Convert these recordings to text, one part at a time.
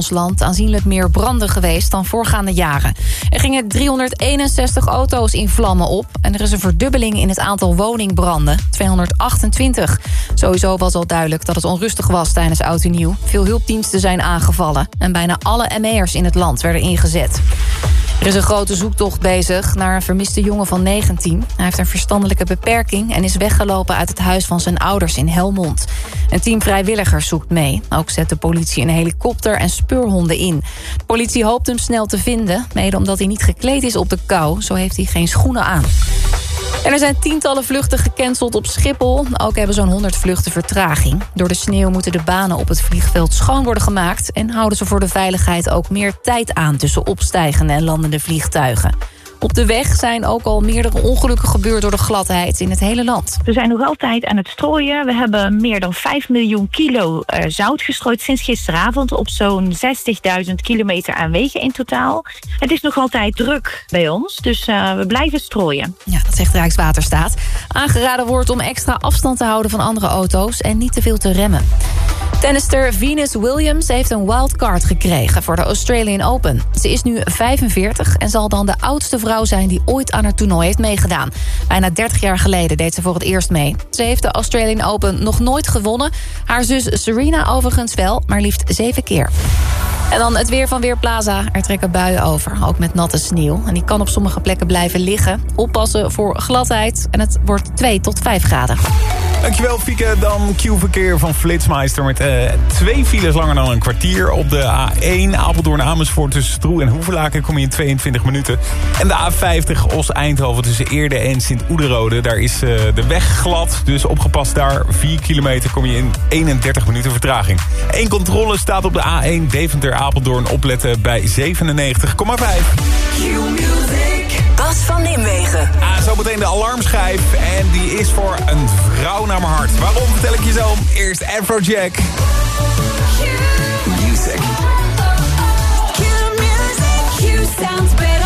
ons land aanzienlijk meer branden geweest dan voorgaande jaren. Er gingen 361 auto's in vlammen op... en er is een verdubbeling in het aantal woningbranden, 228. Sowieso was al duidelijk dat het onrustig was tijdens Oud en Nieuw. Veel hulpdiensten zijn aangevallen... en bijna alle ME'ers in het land werden ingezet. Er is een grote zoektocht bezig naar een vermiste jongen van 19. Hij heeft een verstandelijke beperking... en is weggelopen uit het huis van zijn ouders in Helmond. Een team vrijwilligers zoekt mee. Ook zet de politie een helikopter en speurhonden in. De politie hoopt hem snel te vinden... mede omdat hij niet gekleed is op de kou. Zo heeft hij geen schoenen aan. En er zijn tientallen vluchten gecanceld op Schiphol. Ook hebben zo'n 100 vluchten vertraging. Door de sneeuw moeten de banen op het vliegveld schoon worden gemaakt... en houden ze voor de veiligheid ook meer tijd aan... tussen opstijgende en landende vliegtuigen. Op de weg zijn ook al meerdere ongelukken gebeurd door de gladheid in het hele land. We zijn nog altijd aan het strooien. We hebben meer dan 5 miljoen kilo uh, zout gestrooid sinds gisteravond... op zo'n 60.000 kilometer aan wegen in totaal. Het is nog altijd druk bij ons, dus uh, we blijven strooien. Ja, dat zegt Rijkswaterstaat. Aangeraden wordt om extra afstand te houden van andere auto's... en niet te veel te remmen. Tennister Venus Williams heeft een wildcard gekregen voor de Australian Open. Ze is nu 45 en zal dan de oudste vrouw zijn die ooit aan het toernooi heeft meegedaan. Bijna 30 jaar geleden deed ze voor het eerst mee. Ze heeft de Australian Open nog nooit gewonnen. Haar zus Serena overigens wel, maar liefst zeven keer. En dan het weer van Weerplaza. Er trekken buien over, ook met natte sneeuw. En die kan op sommige plekken blijven liggen. Oppassen voor gladheid. En het wordt 2 tot 5 graden. Dankjewel Fieke. Dan Q-verkeer van Flitsmeister met uh, twee files langer dan een kwartier. Op de A1 Apeldoorn Amersfoort tussen Stroe en Hoevelaken kom je in 22 minuten. En de A50 Os-Eindhoven tussen Eerde en Sint-Oederode. Daar is uh, de weg glad, dus opgepast daar. 4 kilometer kom je in 31 minuten vertraging. Eén controle staat op de A1 Deventer-Apeldoorn opletten bij 97,5. Bas van Nimwegen. Ah, zometeen de alarmschijf. En die is voor een vrouw naar mijn hart. Waarom vertel ik je zo? Eerst Afrojack. Music. sounds better with you.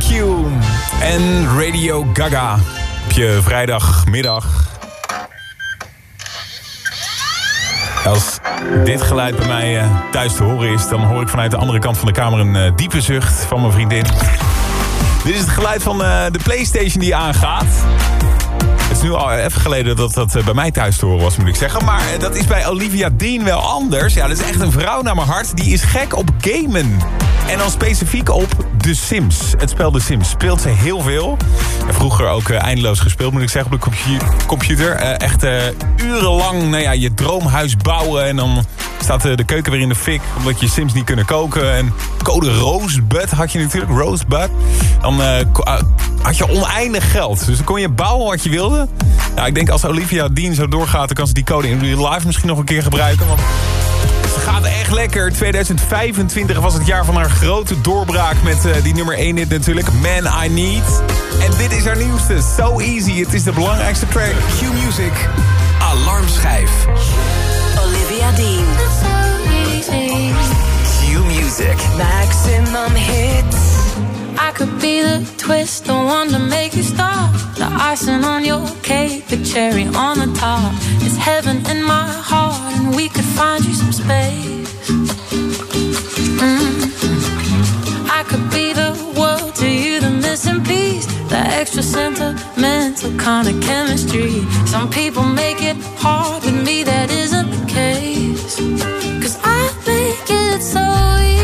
Like You en Radio Gaga. Op je vrijdagmiddag. Als dit geluid bij mij eh, thuis te horen is... dan hoor ik vanuit de andere kant van de kamer een eh, diepe zucht van mijn vriendin. Dit is het geluid van eh, de Playstation die aangaat. Het is nu al even geleden dat dat bij mij thuis te horen was, moet ik zeggen. Maar dat is bij Olivia Dean wel anders. Ja, dat is echt een vrouw naar mijn hart. Die is gek op gamen. En dan specifiek op The Sims. Het spel The Sims speelt ze heel veel. Vroeger ook eh, eindeloos gespeeld, moet ik zeggen, op de compu- computer. Eh, echt eh, urenlang nou ja, je droomhuis bouwen. En dan staat de keuken weer in de fik, omdat je Sims niet kunnen koken. En code Rosebud had je natuurlijk, Rosebud. Dan had je oneindig geld. Dus dan kon je bouwen wat je wilde. Nou, ik denk als Olivia Dean zo doorgaat, dan kan ze die code in real life misschien nog een keer gebruiken. Want gaat echt lekker. 2025 was het jaar van haar grote doorbraak met eh, die nummer 1 hit natuurlijk. Man I Need. En dit is haar nieuwste. So Easy. Het is de belangrijkste track. Q-Music. Alarmschijf. Olivia Dean. Q-Music. Maximum hits. I could be the twist, the one to make you stop. The icing on your cake, the cherry on the top. It's heaven in my heart, and we could find you some space. Mm. I could be the world to you, the missing piece, the extra sentimental kind of chemistry. Some people make it hard with me, that isn't the case. Cause I make it so easy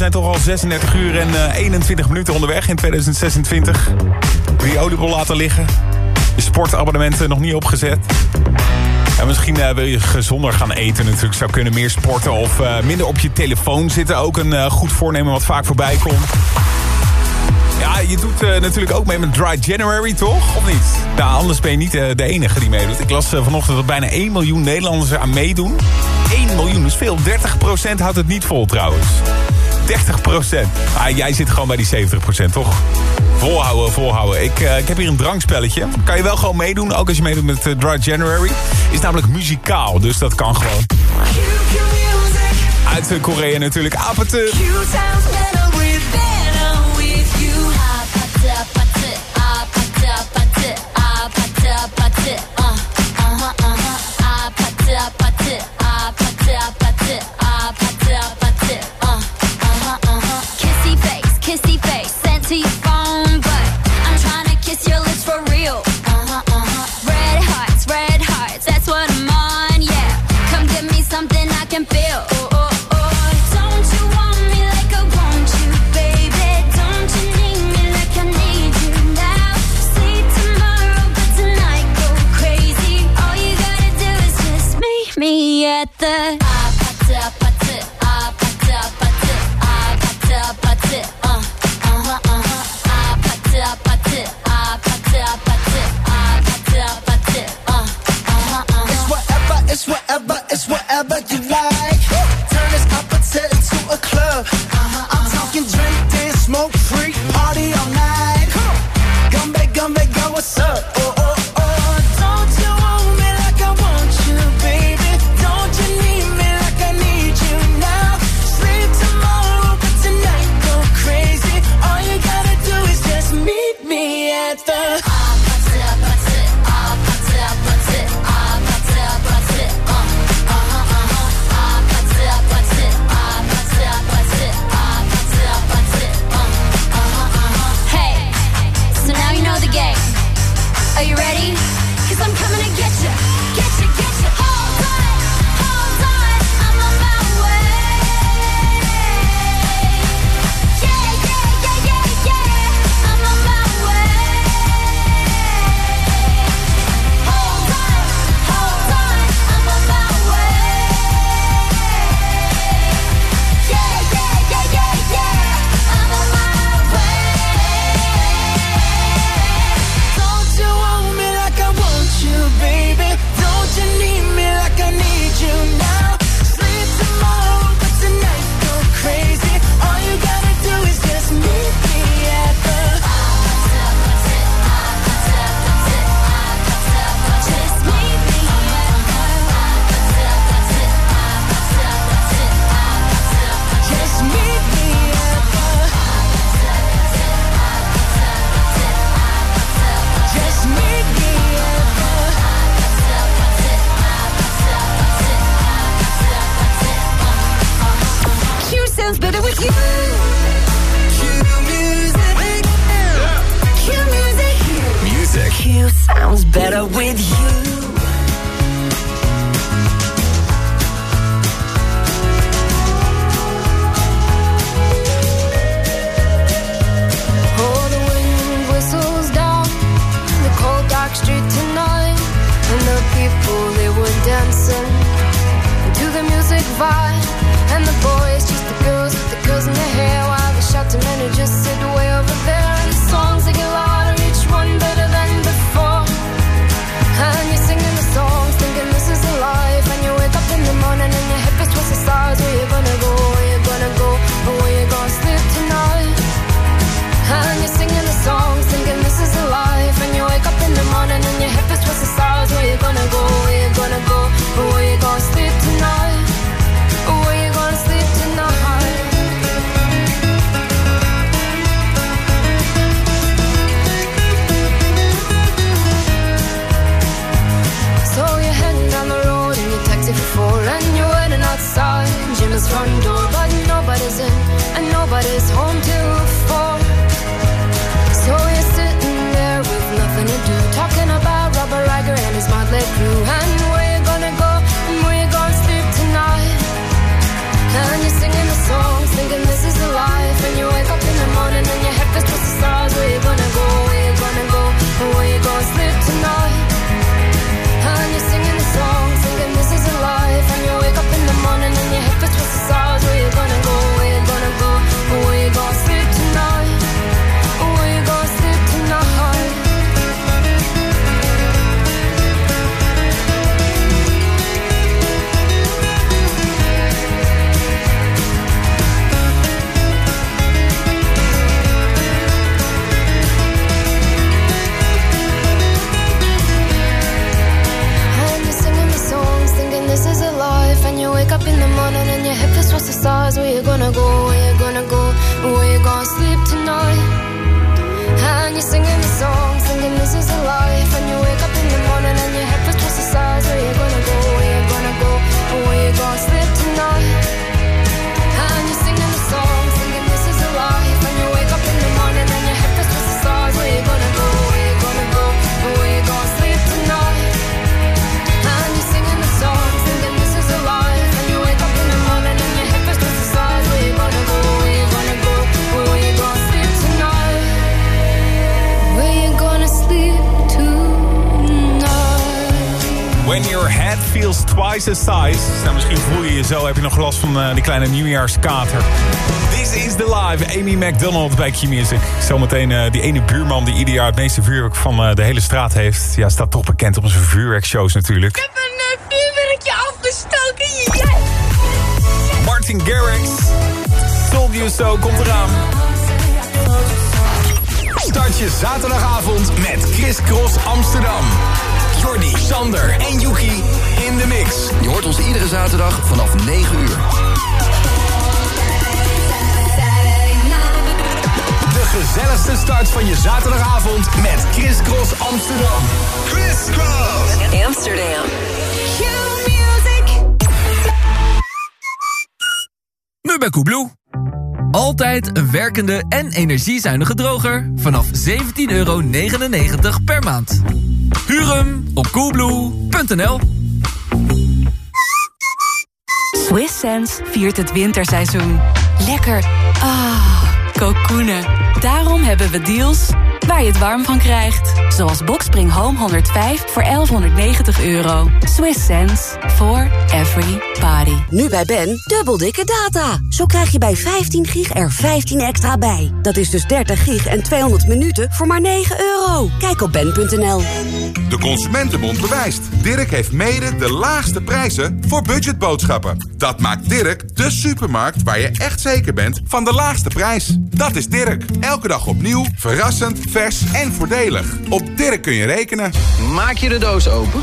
zijn toch al 36 uur en eh, 21 minuten onderweg in 2026. Periodebel laten liggen. Je sportabonnementen nog niet opgezet. En misschien eh, wil je gezonder gaan eten natuurlijk. Zou kunnen meer sporten of eh, minder op je telefoon zitten. Ook een goed voornemen wat vaak voorbij komt. Ja, je doet natuurlijk ook mee met Dry January, toch? Of niet? Nou, anders ben je niet de enige die meedoet. Ik las vanochtend dat bijna 1 miljoen Nederlanders aan meedoen. 1 miljoen is veel. 30% houdt het niet vol trouwens. 30%. Ah, jij zit gewoon bij die 70%, toch? Volhouden, volhouden. Ik, ik heb hier een drankspelletje. Kan je wel gewoon meedoen, ook als je meedoet met uh, Dry January. Is namelijk muzikaal, dus dat kan gewoon. Uit Korea natuurlijk. apertu. Go? The size. Nou, misschien voel je je zo. Heb je nog last van eh, die kleine nieuwjaarskater. This is the live. Amy McDonald bij Q-Music. Zometeen eh, die ene buurman die ieder jaar het meeste vuurwerk van eh, de hele straat heeft. Ja, staat toch bekend op zijn vuurwerkshows natuurlijk. heb een vuurwerkje afgestoken. Martin Garrix. Told you so. Komt eraan. Start je zaterdagavond met Chris Cross Amsterdam. Jordi, Sander en Yuki in de mix. Je hoort ons iedere zaterdag vanaf 9 uur. De gezelligste start van je zaterdagavond met Chris Cross Amsterdam. Chris Cross Amsterdam. Nu bij Koebloe. Altijd een werkende en energiezuinige droger vanaf 17,99 euro per maand. Huur hem op coolblue.nl. Swiss Sense viert het winterseizoen. Lekker. Ah, kokoenen. Daarom hebben we deals waar je het warm van krijgt. Zoals Boxspring Home 105 voor 1190 euro. Swiss sense for every party. Nu bij Ben, dubbel dikke data. Zo krijg je bij 15 gig er 15 extra bij. Dat is dus 30 gig en 200 minuten voor maar 9 euro. Kijk op ben.nl. De Consumentenbond bewijst. Dirk heeft mede de laagste prijzen voor budgetboodschappen. Dat maakt Dirk de supermarkt waar je echt zeker bent van de laagste prijs. Dat is Dirk. Elke dag opnieuw, verrassend, vers en voordelig. Op Dirk kun je rekenen. Maak je de doos open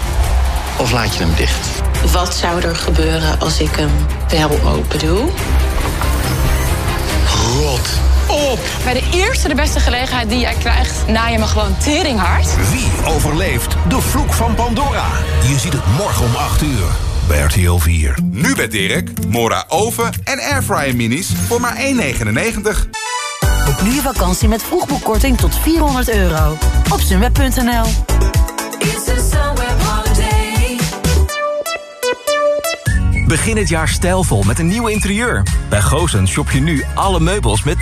of laat je hem dicht? Wat zou er gebeuren als ik hem wel open doe? Rot op! Bij de eerste de beste gelegenheid die jij krijgt, na je me gewoon teringhard. Wie overleeft de vloek van Pandora? Je ziet het morgen om 8 uur bij RTL 4. Nu bij Dirk, Mora oven en airfryer minis voor maar 1,99. Boek nu je vakantie met vroegboekkorting tot 400 euro. Op sunweb.nl Begin het jaar stijlvol met een nieuw interieur. Bij Goosens shop je nu alle meubels met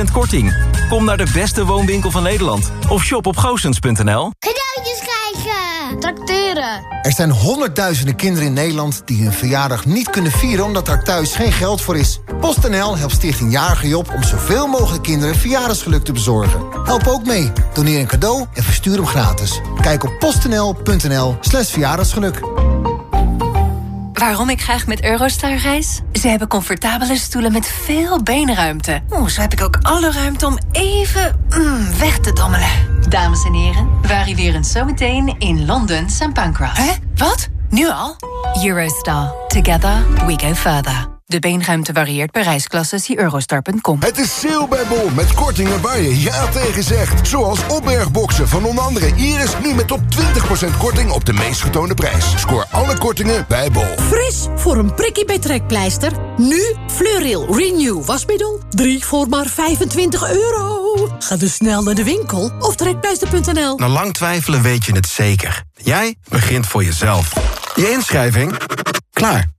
10% korting. Kom naar de beste woonwinkel van Nederland. Of shop op goosens.nl. Cadeautjes krijgen! Tracteren! Er zijn honderdduizenden kinderen in Nederland die hun verjaardag niet kunnen vieren omdat daar thuis geen geld voor is. PostNL helpt Stichting Jarige Job om zoveel mogelijk kinderen verjaardagsgeluk te bezorgen. Help ook mee. Doneer een cadeau en verstuur hem gratis. Kijk op postnl.nl slash verjaardagsgeluk. Waarom ik graag met Eurostar reis? Ze hebben comfortabele stoelen met veel beenruimte. Oeh, zo heb ik ook alle ruimte om even mm, weg te dommelen. Dames en heren, we arriveren zometeen in Londen St. Pancras. Hè? Wat? Nu al? Eurostar. Together we go further. De beenruimte varieert per reisklasse. Zie eurostar.com. Het is sale bij Bol met kortingen waar je ja tegen zegt. Zoals opbergboxen van onder andere Iris. Nu met tot 20% korting op de meest getoonde prijs. Scoor alle kortingen bij Bol. Fris voor een prikkie bij trekpleister. Nu Fleuril Renew wasmiddel. 3 voor maar 25 euro. Ga dus snel naar de winkel of trekpleister.nl. Na lang twijfelen weet je het zeker. Jij begint voor jezelf. Je inschrijving? Klaar.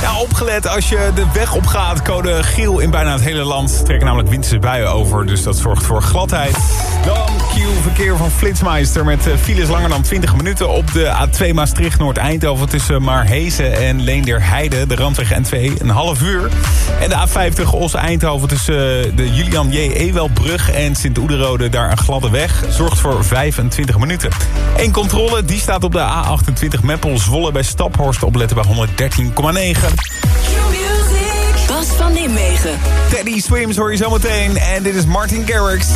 Ja, opgelet, als je de weg op gaat, code Giel in bijna het hele land. Trekken namelijk winterse buien over, dus dat zorgt voor gladheid. Dan Q-verkeer van Flitsmeister met eh, files langer dan 20 minuten... op de A2 Maastricht-Noord-Eindhoven tussen Marhezen en Leenderheide. De randweg N2, een half uur. En de A50 Os-Eindhoven tussen eh, de Julian J. Ewelbrug en Sint-Oederode. Daar een gladde weg, zorgt voor 25 minuten. Eén controle, die staat op de A28 Meppel-Zwolle bij Staphorst. Opletten bij 113,9. Negen. Bas van Nijmegen. Teddy Swims hoor je zo meteen. En dit is Martin Garrix.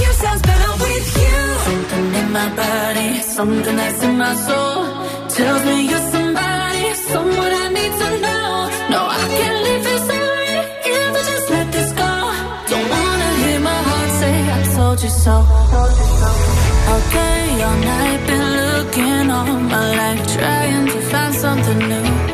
You sounds better with you. Something in my body, something that's in my soul. Tells me you're somebody, someone I need to know. No, I can't leave this alone if I just let this go. Don't wanna hear my heart say I told you so. All day, all night, been looking all my life, trying to find something new.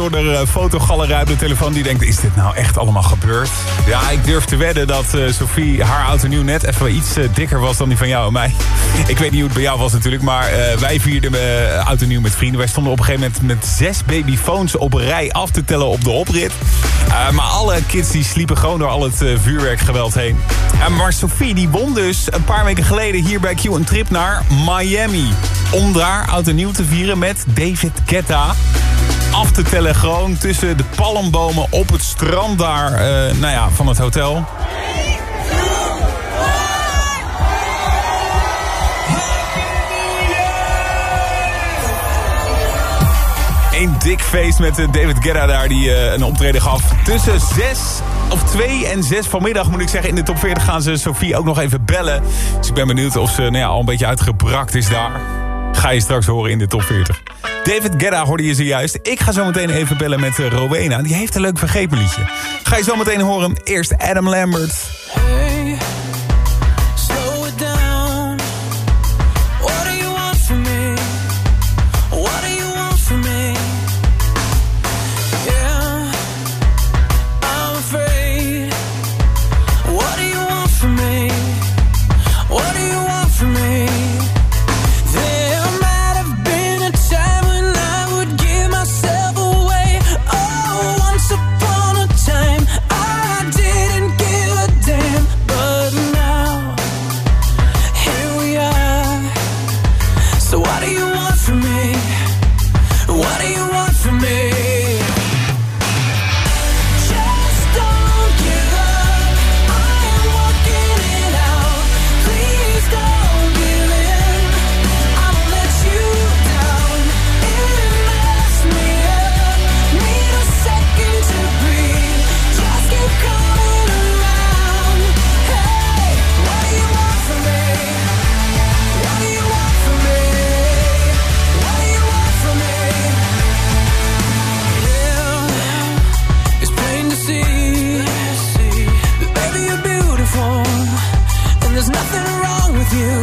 door de uh, fotogalerij op de telefoon. Die denkt, is dit nou echt allemaal gebeurd? Ja, ik durf te wedden dat eh, Sophie haar auto nieuw net even iets eh, dikker was dan die van jou en mij. Ik weet niet hoe het bij jou was natuurlijk, maar eh, wij vierden uh, auto nieuw met vrienden. Wij stonden op een gegeven moment met zes babyfoons op rij af te tellen op de oprit. Uh, maar alle kids die sliepen gewoon door al het uh, vuurwerkgeweld heen. Uh, maar Sophie die won dus een paar weken geleden hier bij Q een trip naar Miami. Om daar en nieuw te vieren met David Guetta. Af te tellen gewoon tussen de palmbomen op het strand daar nou ja, van het hotel. Een dik feest met David Guetta daar die uh, een optreden gaf. Tussen 6 of 2 en 6 vanmiddag moet ik zeggen. In de top 40 gaan ze Sofie ook nog even bellen. Dus ik ben benieuwd of ze nou ja, al een beetje uitgebrakt is daar. Ga je straks horen in de top 40. David Guetta hoorde je zojuist. Ik ga zo meteen even bellen met uh, Rowena. Die heeft een leuk vergepenliedje. Ga je zo meteen horen. Eerst Adam Lambert. There's nothing wrong with you.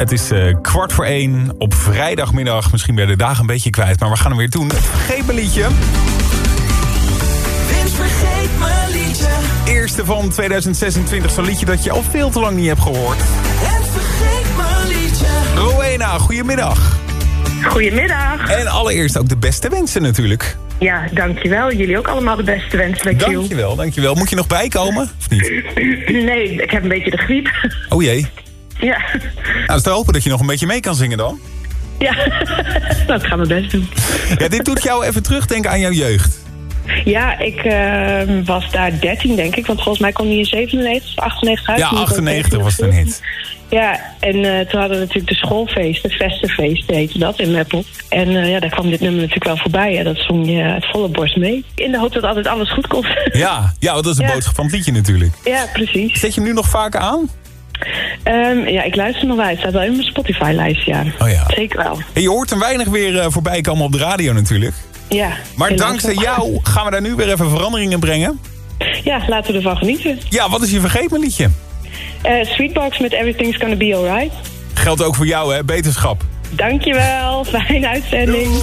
Het is eh, kwart voor één op vrijdagmiddag. Misschien ben je de dagen een beetje kwijt, maar we gaan hem weer doen. Het vergeet me liedje. Vince, vergeet mijn liedje. Eerste van 2026, zo'n liedje dat je al veel te lang niet hebt gehoord. En vergeet mijn liedje. Rowena, goedemiddag. Goedemiddag. En allereerst ook de beste wensen natuurlijk. Ja, dankjewel. Jullie ook allemaal de beste wensen Q. Dankjewel, dankjewel. Moet je nog bijkomen of niet? Nee, ik heb een beetje de griep. Oh jee. Ja, Nou, is te hopen dat je nog een beetje mee kan zingen dan. ja. dat gaan we best doen. Ja, dit doet jou even terugdenken aan jouw jeugd. Ja, ik eh, was daar 13 denk ik, want volgens mij kwam die in 97 of 98 uit. Ja, Toen ik ook 98 was het een hit. Ja, en eh, toen hadden we natuurlijk de schoolfeest, het Vestenfeest heette dat in Meppel. En eh, ja, daar kwam dit nummer natuurlijk wel voorbij. Hè. Dat zong je uit volle borst mee. In de hoop dat altijd alles goed komt. Ja, ja dat is de Ja. boodschap van het liedje natuurlijk. ja, precies. Zet je hem nu nog vaker aan? Ehm, ja, ik luister nog wel. Het staat wel in mijn Spotify-lijst, ja. Oh ja. Zeker wel. En je hoort hem weinig weer eh, voorbij komen op de radio natuurlijk. Ja. Maar dankzij jou gaan we daar nu weer even veranderingen in brengen. Ja, laten we ervan genieten. Ja, wat is je vergeet me liedje? Eh, Sweetbox met Everything's Gonna Be Alright. Geldt ook voor jou hè, beterschap. Dankjewel, fijne uitzending.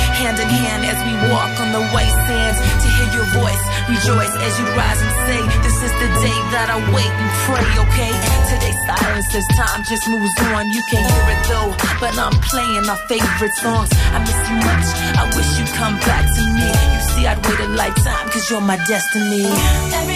Hand in hand as we walk on the white sands. To hear your voice, rejoice as you rise and say, This is the day that I wait and pray, okay? Today's silence as time just moves on. You can't hear it though, but I'm playing our favorite songs. I miss you much. I wish you'd come back to me. You see, I'd wait a lifetime, cause you're my destiny. Everything's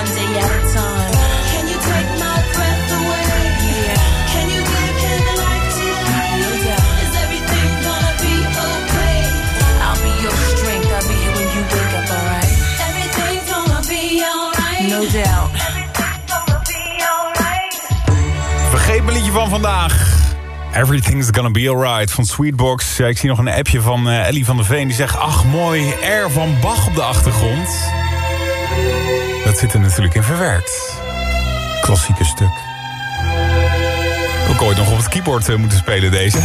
one day at a time. Can you take my breath away? Yeah. Can you give him life today? No doubt. Is everything gonna be okay? I'll be your strength. I'll be here when you wake up, alright? Everything's gonna be alright. No doubt. Vergeet mijn liedje van vandaag. Everything's Gonna Be Alright van Sweetbox. Ja, ik zie nog een appje van eh, Ellie van der Veen. Die zegt, ach mooi, R van Bach op de achtergrond. Dat zit er natuurlijk in verwerkt. Klassieke stuk. Ook ooit nog op het keyboard eh, moeten spelen deze.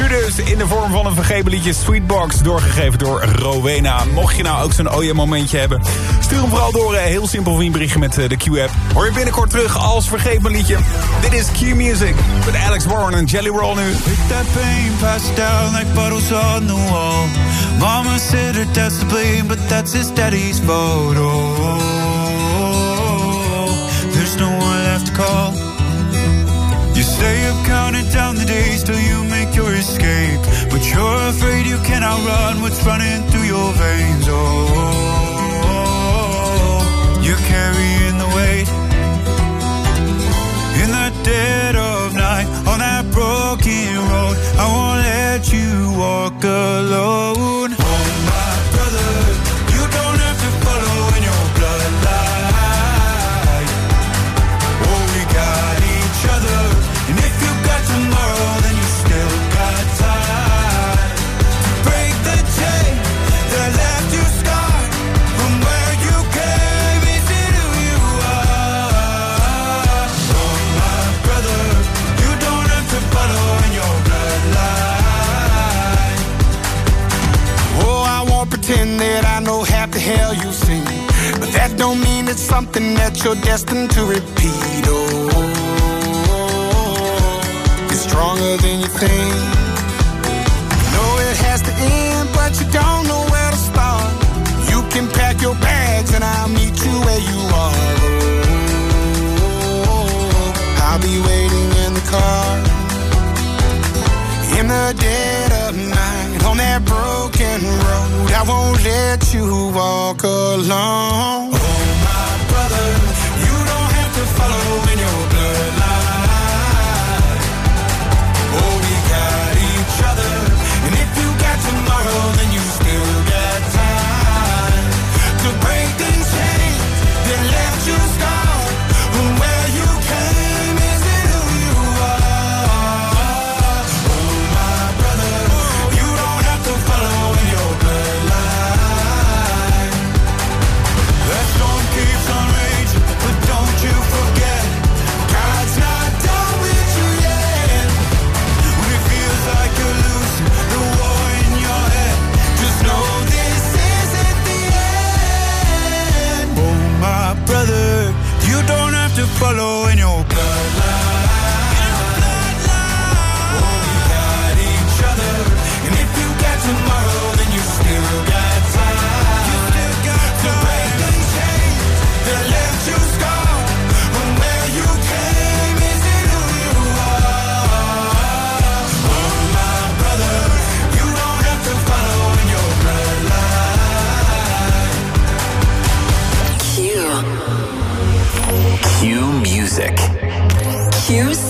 Nu dus in de vorm van een vergeven Sweetbox, doorgegeven door Rowena. Mocht je nou ook zo'n OJ momentje hebben, stuur hem vooral door. eh, Heel simpel een berichtje met eh, de Q-app. Hoor je binnenkort terug als liedje. Dit is Q-Music met Alex Warren en Jelly Roll nu. That pain down like bottles on the wall. Blame, but that's his daddy's. There's no one left to call. You say you've counted down the days till you make your escape, but you're afraid you cannot run what's running through your veins. Oh, you're carrying the weight in the dead of night on that broken road. I won't let you walk alone. Hell you've seen. But that don't mean it's something that you're destined to repeat. Oh, it's stronger than you think. Know it has to end, but you don't know where to start. You can pack your bags and I'll meet you where you are. Oh, I'll be waiting in the car in the night on that broken road. I won't let you walk alone. Oh, my brother, you don't have to follow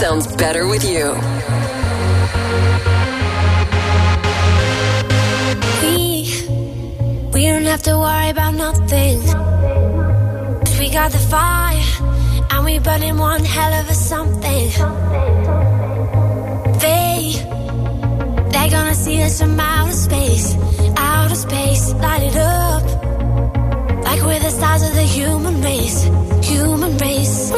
better with you. We, we don't have to worry about nothing. 'Cause we got the fire, and we burning one hell of a something. They, they're gonna see us from outer space, outer space, light it up. Like we're the stars of the human race, human race.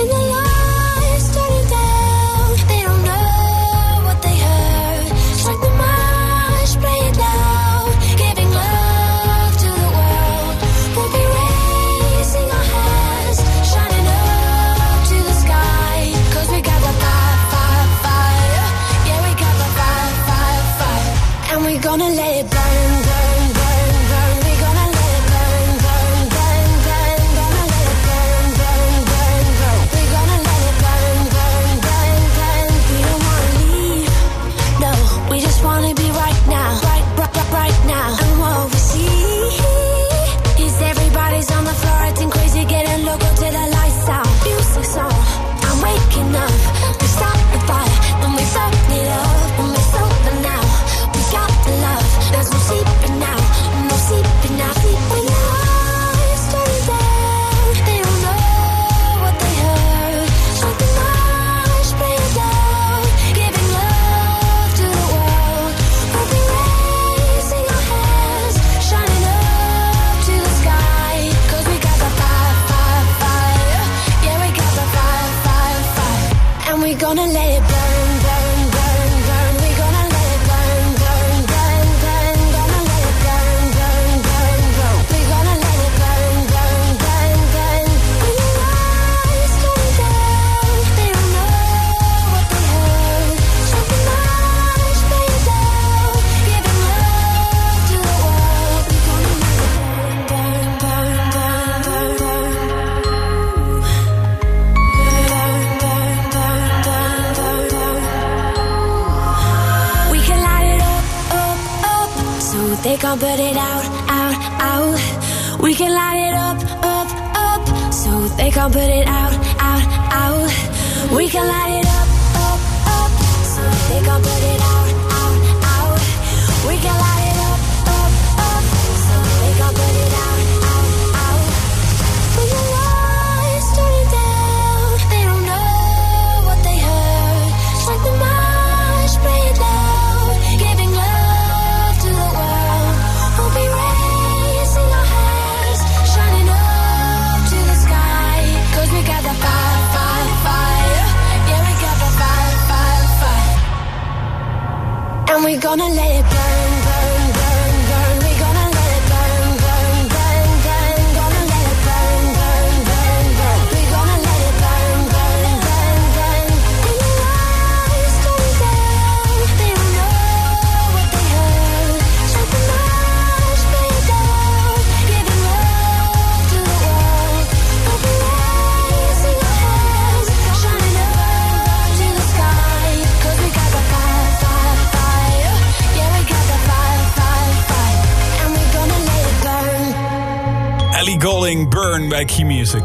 Music.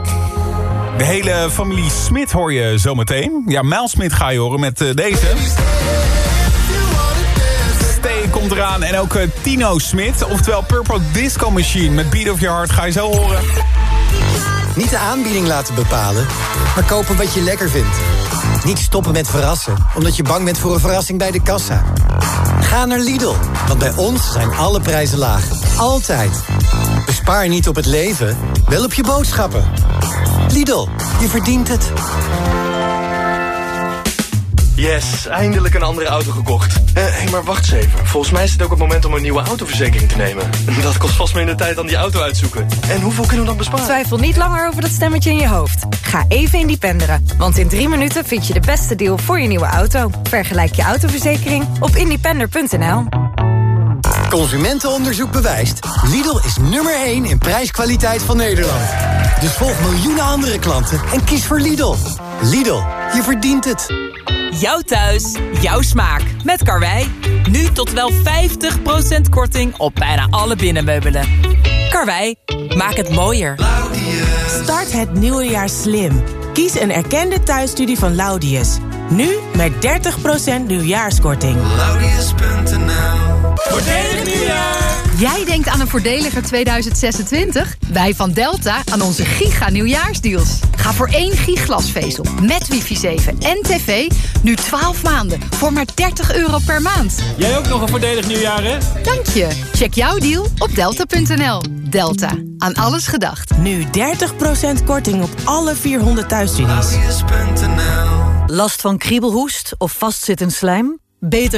De hele familie Smit hoor je zometeen. Ja, Mel Smit ga je horen met eh, deze. Stay komt eraan. En ook eh, Tino Smit, oftewel Purple Disco Machine met Beat of Your Heart ga je zo horen. Niet de aanbieding laten bepalen, maar kopen wat je lekker vindt. Niet stoppen met verrassen, omdat je bang bent voor een verrassing bij de kassa. Ga naar Lidl, want bij ons zijn alle prijzen laag. Altijd. Bespaar niet op het leven, wel op je boodschappen. Lidl, je verdient het. Yes, eindelijk een andere auto gekocht. Hé, hey, maar wacht eens even. Volgens mij is het ook het moment om een nieuwe autoverzekering te nemen. Dat kost vast minder tijd dan die auto uitzoeken. En hoeveel kunnen we dan besparen? Twijfel niet langer over dat stemmetje in je hoofd. Ga even independeren, want in drie minuten vind je de beste deal voor je nieuwe auto. Vergelijk je autoverzekering op independer.nl. Consumentenonderzoek bewijst. Lidl is nummer 1 in prijskwaliteit van Nederland. Dus volg miljoenen andere klanten en kies voor Lidl. Lidl, je verdient het. Jouw thuis, jouw smaak. Met Karwei. Nu tot wel 50% korting op bijna alle binnenmeubelen. Karwei, maak het mooier. Start het nieuwe jaar slim. Kies een erkende thuisstudie van Laudius. Nu met 30% nieuwjaarskorting. Voordelig nieuwjaar! Jij denkt aan een voordeliger 2026? Wij van Delta aan onze giga nieuwjaarsdeals. Ga voor één giglasvezel met wifi 7 en tv nu 12 maanden voor maar 30 euro per maand. Jij ook nog een voordelig nieuwjaar, hè? Dank je. Check jouw deal op delta.nl. Delta. Aan alles gedacht. Nu 30% korting op alle 400 thuisstudies. Last van kriebelhoest of vastzitten slijm? Beter